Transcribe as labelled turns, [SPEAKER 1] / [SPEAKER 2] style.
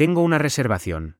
[SPEAKER 1] Tengo una reservación.